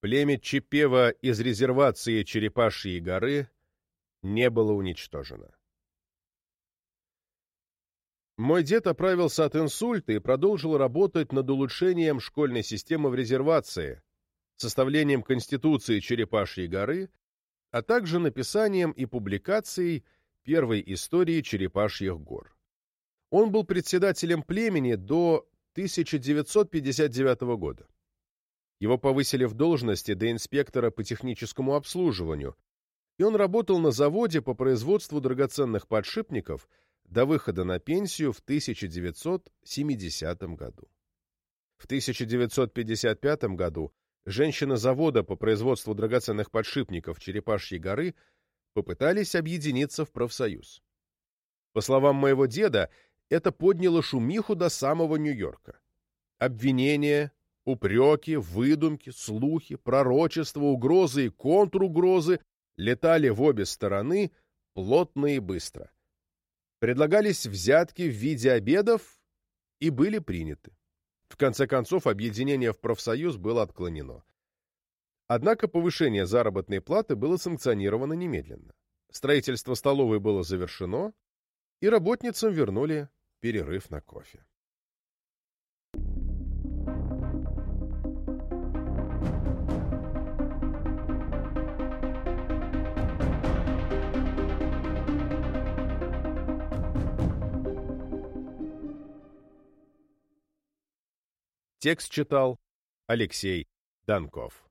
Племя Чепева из резервации Черепашьей горы не было уничтожено. Мой дед оправился от инсульта и продолжил работать над улучшением школьной системы в резервации, составлением Конституции Черепашьей горы, а также написанием и публикацией первой истории Черепашьих гор. Он был председателем племени до 1959 года. Его повысили в должности до инспектора по техническому обслуживанию, и он работал на заводе по производству драгоценных подшипников – до выхода на пенсию в 1970 году. В 1955 году женщины завода по производству драгоценных подшипников Черепашьей горы попытались объединиться в профсоюз. По словам моего деда, это подняло шумиху до самого Нью-Йорка. Обвинения, упреки, выдумки, слухи, пророчества, угрозы и контругрозы летали в обе стороны плотно и быстро. Предлагались взятки в виде обедов и были приняты. В конце концов, объединение в профсоюз было отклонено. Однако повышение заработной платы было санкционировано немедленно. Строительство столовой было завершено, и работницам вернули перерыв на кофе. Текст читал Алексей Данков.